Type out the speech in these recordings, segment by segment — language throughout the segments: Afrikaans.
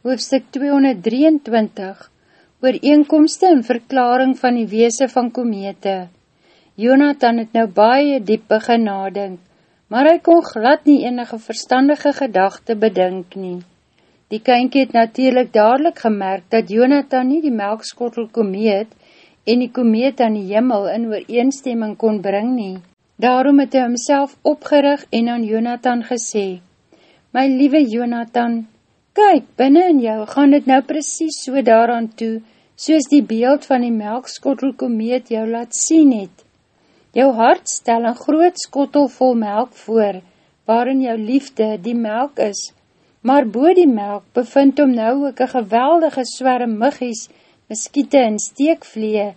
hoofstuk 223, ooreenkomste en verklaring van die weese van komete. Jonathan het nou baie diep begin nadink, maar hy kon glad nie enige verstandige gedachte bedink nie. Die kynkie het natuurlijk dadelijk gemerk dat Jonathan nie die melkskottel komeet en die komeet aan die jimmel in ooreenstemming kon bring nie. Daarom het hy homself opgerig en aan Jonathan gesê, My liewe Jonathan, Kyk, binnen in jou gaan dit nou precies so daaraan toe, soos die beeld van die melkskottel komeet jou laat sien het. Jou hart stel een groot skottel vol melk voor, waarin jou liefde die melk is, maar bo die melk bevind om nou ook een geweldige swerre muggies, miskiete en steekvlee,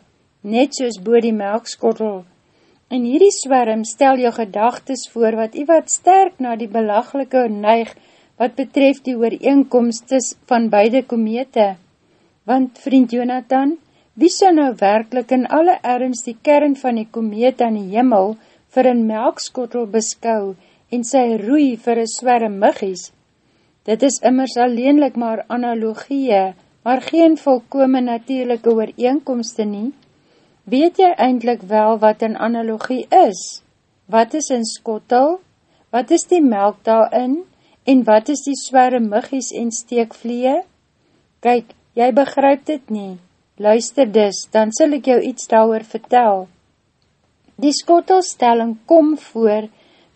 net soos bo die melkskottel. En hierdie swerm stel jou gedagtes voor, wat jy wat sterk na die belaglike neig, wat betref die ooreenkomstes van beide komete. Want, vriend Jonathan, wie sal nou werkelijk in alle erms die kern van die komete aan die jimmel vir een melkskottel beskou en sy roei vir een swerre muggies? Dit is immers alleenlik maar analogieë, maar geen volkome natuurlijke ooreenkomste nie. Weet jy eindelijk wel wat een analogie is? Wat is een skottel? Wat is die melk daarin? En wat is die swerre muggies en steekvlee? Kyk, jy begryp dit nie. Luister dus, dan sal ek jou iets daar vertel. Die skottelstelling kom voor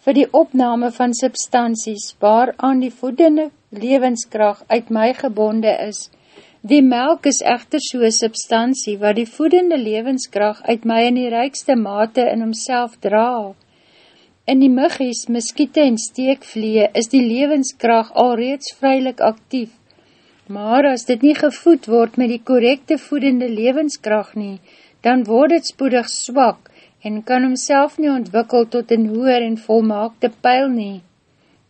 vir die opname van substanties waaraan die voedende levenskracht uit my gebonde is. Die melk is echter so'n substantie wat die voedende levenskracht uit my in die rijkste mate in homself draag. In die muggies, miskiete en steekvlee is die levenskracht alreeds vrylik actief, maar as dit nie gevoed word met die korrekte voedende levenskracht nie, dan word het spoedig swak en kan homself nie ontwikkel tot een hoer en volmaakte pijl nie.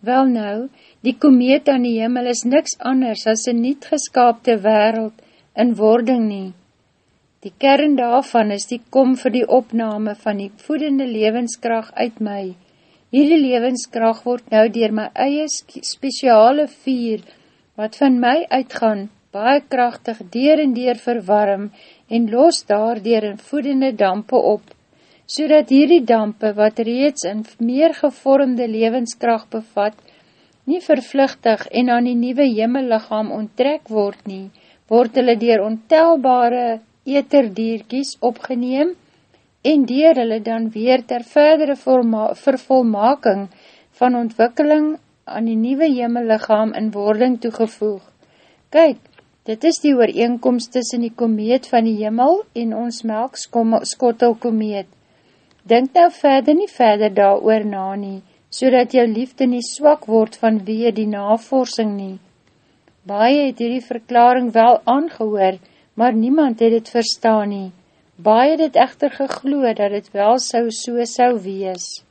Wel nou, die komeet aan die hemel is niks anders as een niet geskaapte wereld in wording nie. Die kern daarvan is die kom vir die opname van die voedende levenskracht uit my, Hierdie levenskracht word nou dier my eie speciale vier, wat van my uitgaan, baie krachtig dier en dier verwarm en los daar dier in voedende dampe op, so dat hierdie dampe, wat reeds in meer gevormde levenskracht bevat, nie vervluchtig en aan die nieuwe jimmellichaam onttrek word nie, word hulle dier ontelbare eterdierkies opgeneem, en dier hulle dan weer ter verdere vervolmaking van ontwikkeling aan die nieuwe jemelichaam in wording toegevoeg. Kyk, dit is die ooreenkomst tussen die komeet van die jemel en ons melkskottel komeet. Denk nou verder nie verder daar oor na nie, so dat jou liefde nie swak word van wie die navorsing nie. Baie het hierdie verklaring wel aangehoor, maar niemand het het verstaan nie. Baie het echter gegloe dat het wel sou so sou wees.